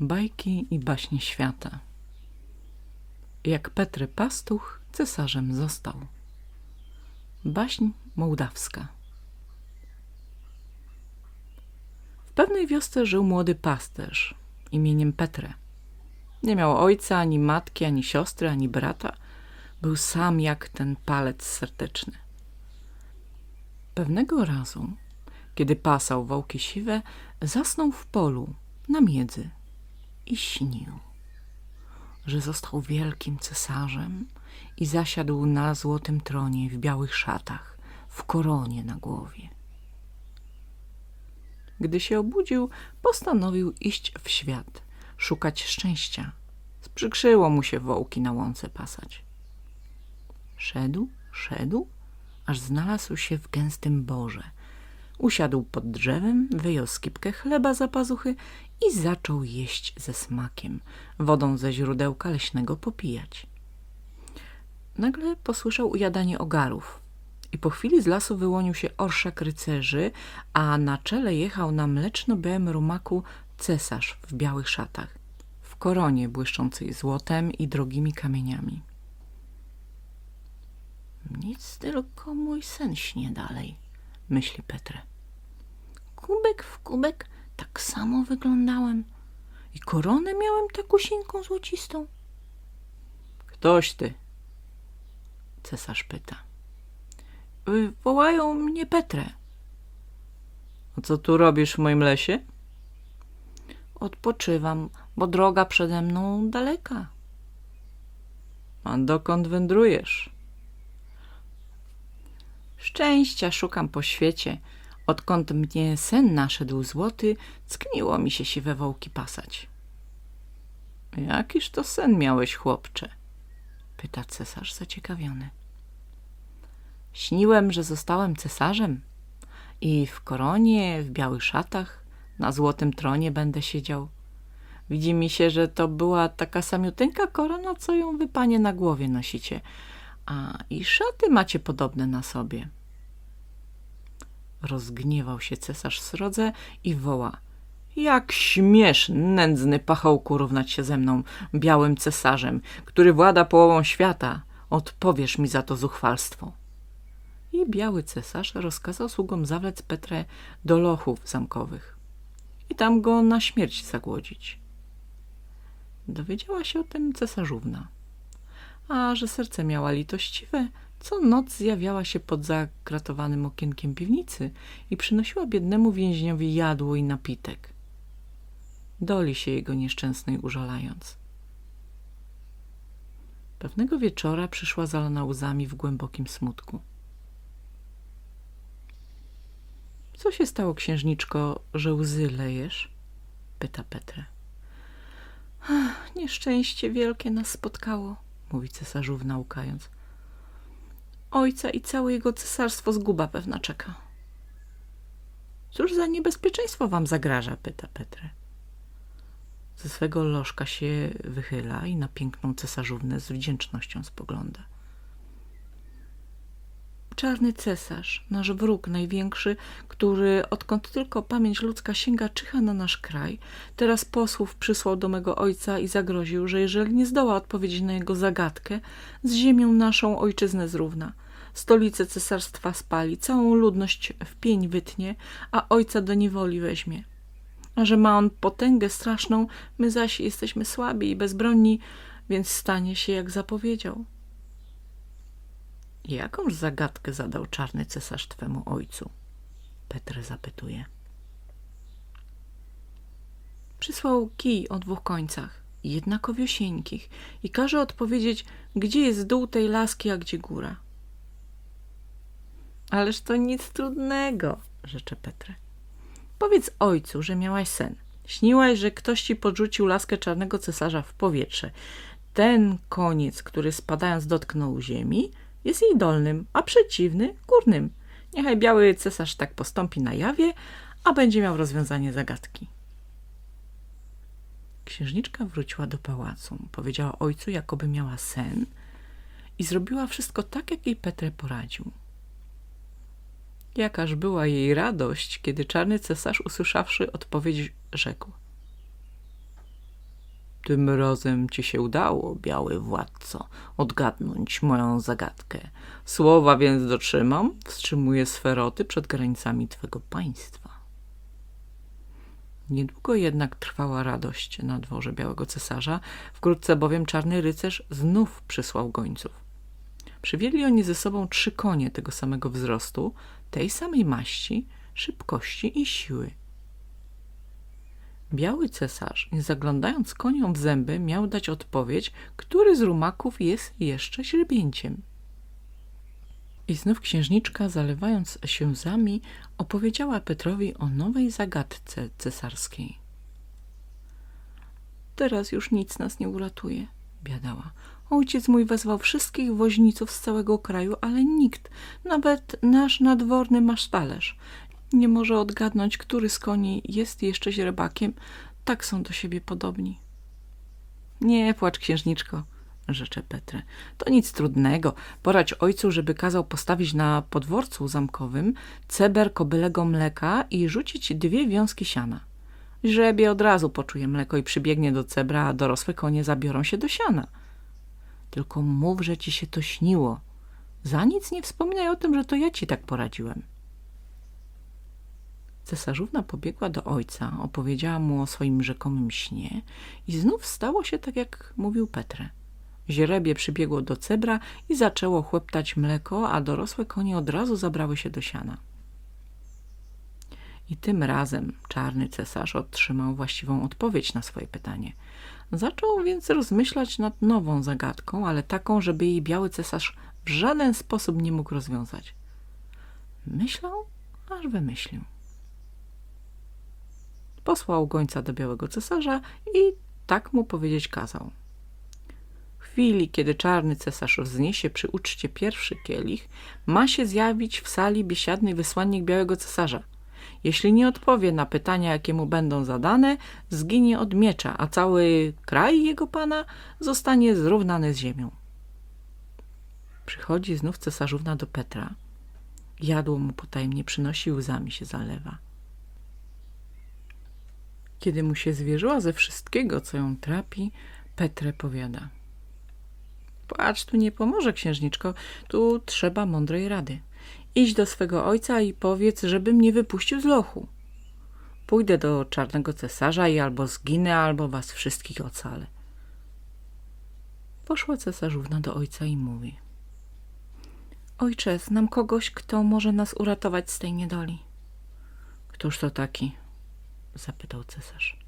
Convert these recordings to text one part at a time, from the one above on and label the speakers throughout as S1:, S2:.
S1: Bajki i baśnie świata Jak Petry Pastuch cesarzem został Baśń mołdawska W pewnej wiosce żył młody pasterz imieniem Petre. Nie miał ojca, ani matki, ani siostry, ani brata. Był sam jak ten palec serdeczny. Pewnego razu, kiedy pasał wołki siwe, zasnął w polu na miedzy i śnił, że został wielkim cesarzem i zasiadł na złotym tronie w białych szatach, w koronie na głowie. Gdy się obudził, postanowił iść w świat, szukać szczęścia. Sprzykrzyło mu się wołki na łące pasać. Szedł, szedł, aż znalazł się w gęstym borze. Usiadł pod drzewem, wyjął skipkę chleba za pazuchy i zaczął jeść ze smakiem, wodą ze źródełka leśnego popijać. Nagle posłyszał ujadanie ogarów i po chwili z lasu wyłonił się orszak rycerzy, a na czele jechał na mleczno-białym rumaku cesarz w białych szatach, w koronie błyszczącej złotem i drogimi kamieniami. Nic tylko mój sen śnie dalej, myśli Petre. Kubek w kubek tak samo wyglądałem i koronę miałem takusieńką złocistą. Ktoś ty? Cesarz pyta. Wołają mnie Petre. A co tu robisz w moim lesie? Odpoczywam, bo droga przede mną daleka. A dokąd wędrujesz? Szczęścia szukam po świecie. Odkąd mnie sen naszedł złoty, ckniło mi się siwe wołki pasać. Jakiż to sen miałeś, chłopcze? Pyta cesarz zaciekawiony. Śniłem, że zostałem cesarzem i w koronie, w białych szatach, na złotym tronie będę siedział. Widzi mi się, że to była taka samiuteńka korona, co ją wy panie na głowie nosicie, a i szaty macie podobne na sobie. Rozgniewał się cesarz srodze i woła. Jak śmiesz, nędzny pachołku, równać się ze mną, białym cesarzem, który włada połową świata. Odpowiesz mi za to zuchwalstwo. I biały cesarz rozkazał sługom zawlec Petrę do lochów zamkowych i tam go na śmierć zagłodzić. Dowiedziała się o tym cesarzówna, a że serce miała litościwe, co noc zjawiała się pod zakratowanym okienkiem piwnicy i przynosiła biednemu więźniowi jadło i napitek. Doli się jego nieszczęsnej użalając. Pewnego wieczora przyszła zalana łzami w głębokim smutku. Co się stało, księżniczko, że łzy lejesz? Pyta Petrę. Nieszczęście wielkie nas spotkało, mówi cesarzówna łkając. Ojca i całe jego cesarstwo zguba pewna czeka. Cóż za niebezpieczeństwo wam zagraża? pyta Petrę. Ze swego lożka się wychyla i na piękną cesarzownę z wdzięcznością spogląda. Czarny cesarz, nasz wróg największy, który odkąd tylko pamięć ludzka sięga czyha na nasz kraj, teraz posłów przysłał do mego ojca i zagroził, że jeżeli nie zdoła odpowiedzieć na jego zagadkę, z ziemią naszą ojczyznę zrówna. Stolicę cesarstwa spali, całą ludność w pień wytnie, a ojca do niewoli weźmie. A że ma on potęgę straszną, my zaś jesteśmy słabi i bezbronni, więc stanie się, jak zapowiedział. Jakąż zagadkę zadał czarny cesarz twemu ojcu? Petre zapytuje. Przysłał kij o dwóch końcach, jednakowiosieńkich i każe odpowiedzieć, gdzie jest dół tej laski, a gdzie góra. Ależ to nic trudnego, rzecze Petre. Powiedz ojcu, że miałaś sen. Śniłaś, że ktoś ci podrzucił laskę czarnego cesarza w powietrze. Ten koniec, który spadając dotknął ziemi, jest jej dolnym, a przeciwny górnym. Niechaj biały cesarz tak postąpi na jawie, a będzie miał rozwiązanie zagadki. Księżniczka wróciła do pałacu, powiedziała ojcu, jakoby miała sen i zrobiła wszystko tak, jak jej Petre poradził. Jakaż była jej radość, kiedy czarny cesarz, usłyszawszy odpowiedź, rzekł. Tym razem ci się udało, biały władco, odgadnąć moją zagadkę. Słowa więc dotrzymam, wstrzymuję sferoty przed granicami twego państwa. Niedługo jednak trwała radość na dworze Białego Cesarza, wkrótce bowiem czarny rycerz znów przysłał gońców. Przywieźli oni ze sobą trzy konie tego samego wzrostu, tej samej maści, szybkości i siły. Biały cesarz, nie zaglądając koniom w zęby, miał dać odpowiedź, który z rumaków jest jeszcze źrebięciem. I znów księżniczka, zalewając się łzami, opowiedziała Petrowi o nowej zagadce cesarskiej. Teraz już nic nas nie uratuje, biadała. Ojciec mój wezwał wszystkich woźniców z całego kraju, ale nikt, nawet nasz nadworny masztalerz, nie może odgadnąć, który z koni jest jeszcze źrebakiem. Tak są do siebie podobni. Nie płacz, księżniczko, rzecze Petre. To nic trudnego. Porać ojcu, żeby kazał postawić na podworcu zamkowym ceber kobylego mleka i rzucić dwie wiązki siana. Źrebie od razu poczuje mleko i przybiegnie do cebra, a dorosłe konie zabiorą się do siana. Tylko mów, że ci się to śniło. Za nic nie wspominaj o tym, że to ja ci tak poradziłem. Cesarzówna pobiegła do ojca, opowiedziała mu o swoim rzekomym śnie i znów stało się tak, jak mówił Petre. Źrebie przybiegło do cebra i zaczęło chłeptać mleko, a dorosłe konie od razu zabrały się do siana. I tym razem czarny cesarz otrzymał właściwą odpowiedź na swoje pytanie. Zaczął więc rozmyślać nad nową zagadką, ale taką, żeby jej biały cesarz w żaden sposób nie mógł rozwiązać. Myślał, aż wymyślił. Posłał gońca do białego cesarza i tak mu powiedzieć kazał. W chwili, kiedy czarny cesarz wzniesie przy uczcie pierwszy kielich, ma się zjawić w sali biesiadnej wysłannik białego cesarza. Jeśli nie odpowie na pytania, jakie mu będą zadane, zginie od miecza, a cały kraj jego pana zostanie zrównany z ziemią. Przychodzi znów cesarzówna do Petra. Jadło mu potajemnie przynosi, łzami się zalewa. Kiedy mu się zwierzyła ze wszystkiego, co ją trapi, Petre powiada. Płacz tu nie pomoże, księżniczko, tu trzeba mądrej rady. Idź do swego ojca i powiedz, żeby mnie wypuścił z lochu. Pójdę do czarnego cesarza i albo zginę, albo was wszystkich ocalę. Poszła cesarzówna do ojca i mówi. Ojcze, znam kogoś, kto może nas uratować z tej niedoli. Któż to taki? zapytał cesarz.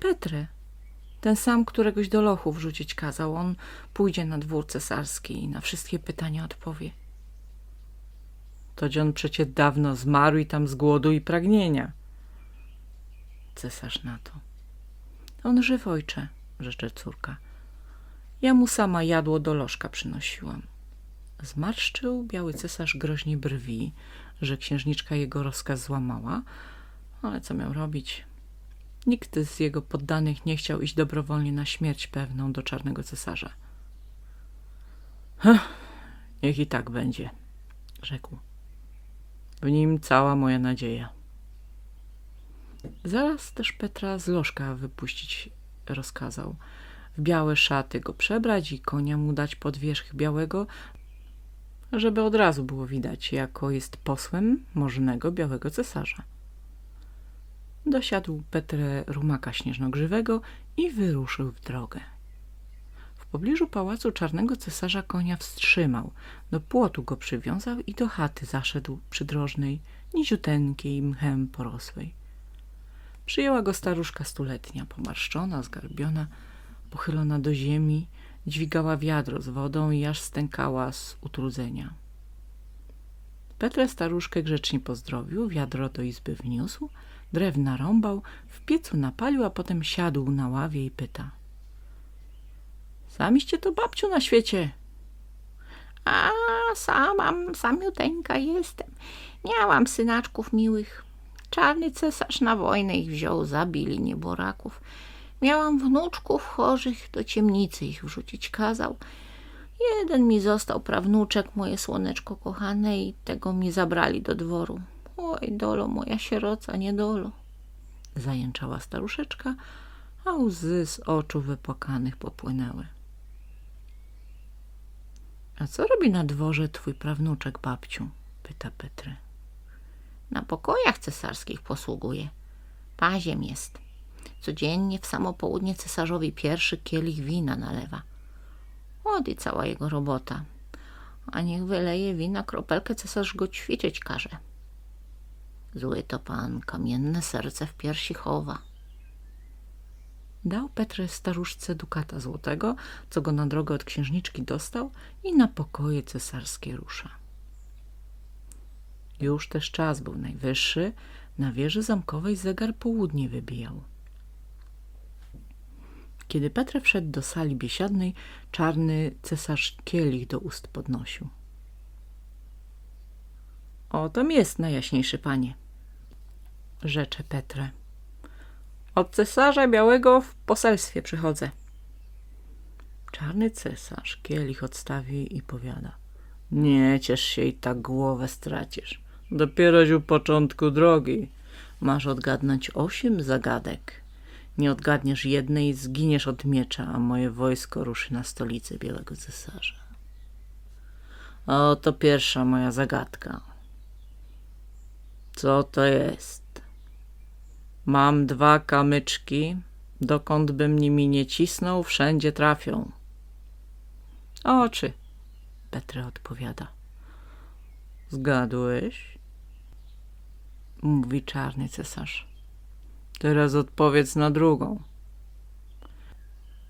S1: Petre, ten sam, któregoś do lochu wrzucić kazał. On pójdzie na dwór cesarski i na wszystkie pytania odpowie. To on przecie dawno zmarł i tam z głodu i pragnienia. Cesarz na to. On żyw, ojcze, rzecze córka. Ja mu sama jadło do lożka przynosiłam. Zmarszczył biały cesarz groźnie brwi, że księżniczka jego rozkaz złamała, ale co miał robić? Nikt z jego poddanych nie chciał iść dobrowolnie na śmierć pewną do czarnego cesarza. Niech i tak będzie, rzekł. W nim cała moja nadzieja. Zaraz też Petra z lożka wypuścić rozkazał. W białe szaty go przebrać i konia mu dać pod wierzch białego, żeby od razu było widać, jako jest posłem możnego białego cesarza. Dosiadł Petrę rumaka śnieżnogrzywego i wyruszył w drogę. Pobliżu pałacu czarnego cesarza konia wstrzymał, do płotu go przywiązał i do chaty zaszedł przydrożnej, niziuteńkiej mchem porosłej. Przyjęła go staruszka stuletnia, pomarszczona, zgarbiona, pochylona do ziemi, dźwigała wiadro z wodą i aż stękała z utrudzenia. Petre staruszkę grzecznie pozdrowił, wiadro do izby wniósł, drewna rąbał, w piecu napalił, a potem siadł na ławie i pyta. Samiście to babciu na świecie? A sama, samiuteńka jestem. Miałam synaczków miłych. Czarny cesarz na wojnę ich wziął, zabili nieboraków. Miałam wnuczków chorych, do ciemnicy ich wrzucić kazał. Jeden mi został prawnuczek, moje słoneczko kochane i tego mi zabrali do dworu. Oj, dolo, moja sieroca, niedolo. Zajęczała staruszeczka, a łzy z oczu wypłakanych popłynęły. A co robi na dworze twój prawnuczek, babciu? pyta Petry.
S2: Na pokojach cesarskich posługuje. Paziem jest. Codziennie w samo południe cesarzowi pierwszy kielich wina nalewa. Od cała jego robota. A niech wyleje wina kropelkę, cesarz go ćwiczyć każe. Zły to pan kamienne serce w piersi chowa.
S1: Dał Petrę staruszce dukata złotego, co go na drogę od księżniczki dostał i na pokoje cesarskie rusza. Już też czas był najwyższy, na wieży zamkowej zegar południe wybijał. Kiedy Petr wszedł do sali biesiadnej, czarny cesarz kielich do ust podnosił. – O, tam jest, najjaśniejszy panie – rzecze Petre. – Od cesarza białego w poselstwie przychodzę. Czarny cesarz kielich odstawi i powiada – Nie ciesz się i tak głowę stracisz. Dopieroś u początku drogi. Masz odgadnąć osiem zagadek. Nie odgadniesz jednej, zginiesz od miecza, a moje wojsko ruszy na stolicę Białego Cesarza. Oto pierwsza moja zagadka. Co to jest? Mam dwa kamyczki, dokąd bym nimi nie cisnął, wszędzie trafią. Oczy, Petre odpowiada. Zgadłeś? Mówi czarny cesarz. Teraz odpowiedz na drugą.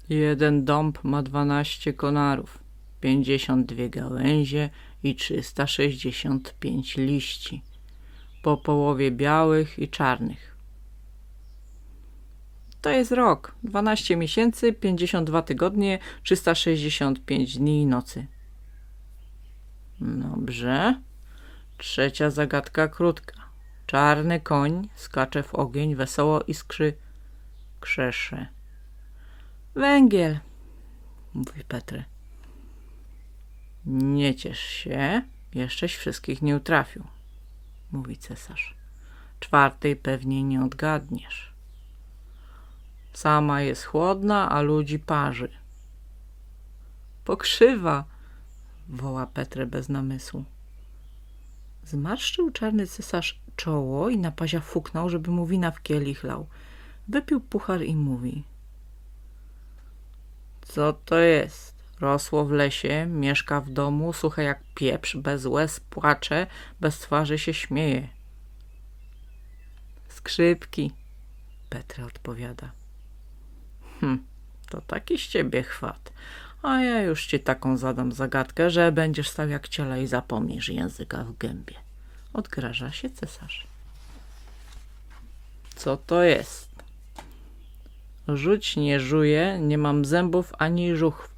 S1: Jeden dąb ma dwanaście konarów, pięćdziesiąt dwie gałęzie i trzysta sześćdziesiąt pięć liści, po połowie białych i czarnych. To jest rok, dwanaście miesięcy, pięćdziesiąt dwa tygodnie, trzysta sześćdziesiąt pięć dni i nocy. Dobrze. Trzecia zagadka krótka. Czarny koń skacze w ogień, wesoło iskrzy, krzesze. Węgiel, mówi Petry. Nie ciesz się, jeszcześ wszystkich nie utrafił, mówi cesarz. Czwartej pewnie nie odgadniesz. Sama jest chłodna, a ludzi parzy. Pokrzywa, woła Petre bez namysłu. Zmarszczył czarny cesarz czoło i na pazia fuknął, żeby mu wina w kielich lał. Wypił puchar i mówi. Co to jest? Rosło w lesie, mieszka w domu, suche jak pieprz, bez łez płacze, bez twarzy się śmieje. Skrzypki, Petra odpowiada. Hm, to taki z ciebie chwat. A ja już ci taką zadam zagadkę, że będziesz stał jak ciela i zapomnisz języka w gębie. Odgraża się cesarz. Co to jest? Rzuć nie żuję, nie mam zębów ani żuchw,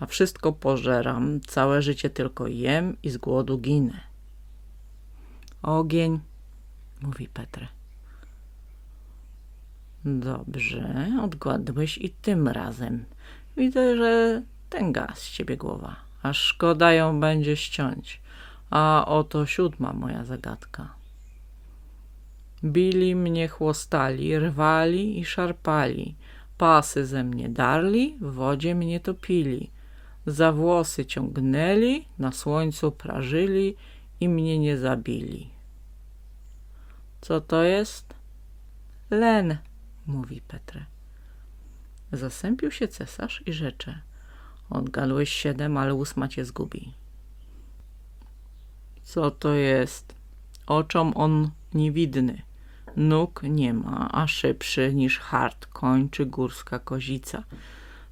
S1: a wszystko pożeram, całe życie tylko jem i z głodu ginę. Ogień, mówi Petre. Dobrze, odgadłeś i tym razem. Widzę, że tęga z ciebie głowa, a szkoda ją będzie ściąć. A oto siódma moja zagadka. Bili mnie chłostali, rwali i szarpali, pasy ze mnie darli, w wodzie mnie topili, za włosy ciągnęli, na słońcu prażyli i mnie nie zabili. Co to jest? Len, mówi Petre. Zasępił się cesarz i rzecze. Odgadłeś siedem, ale ósma cię zgubi. Co to jest? Oczom on niewidny. Nóg nie ma, a szybszy niż hart koń czy górska kozica.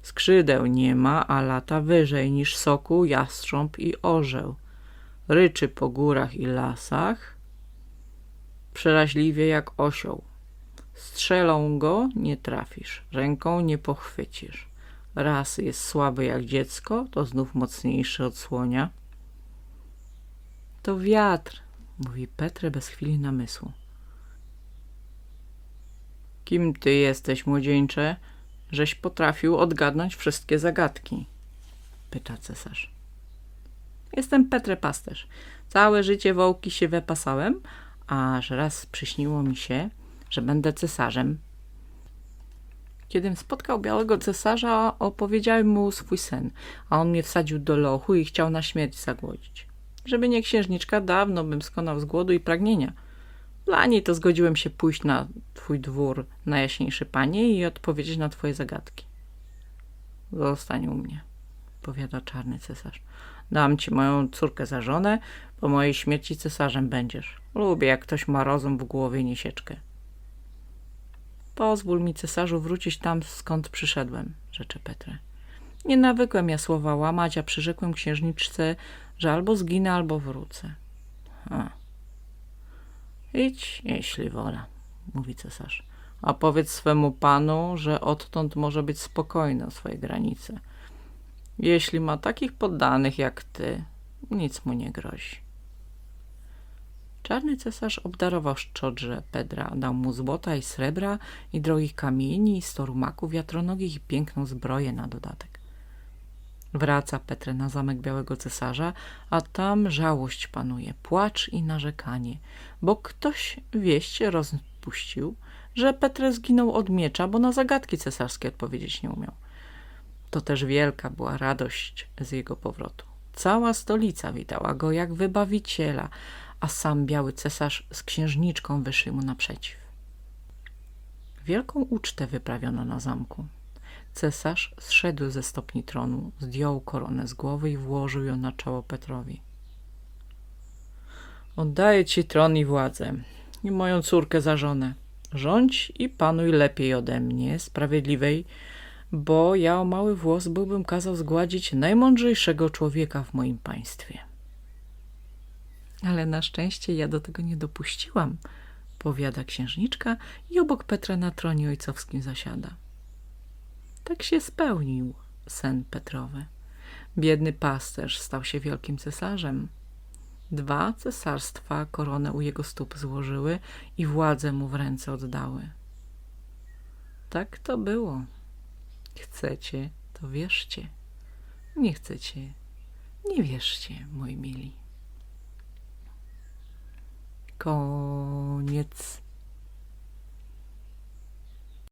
S1: Skrzydeł nie ma, a lata wyżej niż soku, jastrząb i orzeł. Ryczy po górach i lasach, przeraźliwie jak osioł. Strzelą go nie trafisz, ręką nie pochwycisz. Raz jest słaby jak dziecko, to znów mocniejszy od słonia. To wiatr, mówi Petre bez chwili namysłu. Kim ty jesteś, młodzieńcze, żeś potrafił odgadnąć wszystkie zagadki? Pyta cesarz. Jestem Petre Pasterz. Całe życie wołki się wypasałem, aż raz przyśniło mi się, że będę cesarzem. Kiedym spotkał białego cesarza, opowiedziałem mu swój sen, a on mnie wsadził do lochu i chciał na śmierć zagłodzić. Żeby nie księżniczka, dawno bym skonał z głodu i pragnienia. Dla niej to zgodziłem się pójść na twój dwór, najjaśniejszy panie, i odpowiedzieć na twoje zagadki. Zostań u mnie, powiada czarny cesarz. Dam ci moją córkę za żonę, po mojej śmierci cesarzem będziesz. Lubię, jak ktoś ma rozum w głowie i nie sieczkę. Pozwól mi, cesarzu, wrócić tam, skąd przyszedłem, rzecze Petre. Nie nawykłem ja słowa łamać, a przyrzekłem księżniczce, że albo zginę, albo wrócę. A. Idź, jeśli wola, mówi cesarz. A powiedz swemu panu, że odtąd może być spokojny o swoje granice. Jeśli ma takich poddanych jak ty, nic mu nie grozi. Czarny cesarz obdarował szczodrze Pedra, dał mu złota i srebra i drogich kamieni i sto rumaków wiatronogich i piękną zbroję na dodatek. Wraca Petre na zamek Białego Cesarza, a tam żałość panuje, płacz i narzekanie, bo ktoś wieść rozpuścił, że Petre zginął od miecza, bo na zagadki cesarskie odpowiedzieć nie umiał. To też wielka była radość z jego powrotu. Cała stolica witała go jak wybawiciela, a sam biały cesarz z księżniczką wyszli mu naprzeciw. Wielką ucztę wyprawiono na zamku. Cesarz zszedł ze stopni tronu, zdjął koronę z głowy i włożył ją na czoło Petrowi. Oddaję ci tron i władzę i moją córkę za żonę. Rządź i panuj lepiej ode mnie, sprawiedliwej, bo ja o mały włos byłbym kazał zgładzić najmądrzejszego człowieka w moim państwie. Ale na szczęście ja do tego nie dopuściłam, powiada księżniczka i obok Petra na tronie ojcowskim zasiada. Tak się spełnił sen Petrowy. Biedny pasterz stał się wielkim cesarzem. Dwa cesarstwa koronę u jego stóp złożyły i władzę mu w ręce oddały. Tak to było. Chcecie, to wierzcie. Nie chcecie, nie wierzcie, moi mili. Koniec.